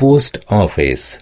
post office.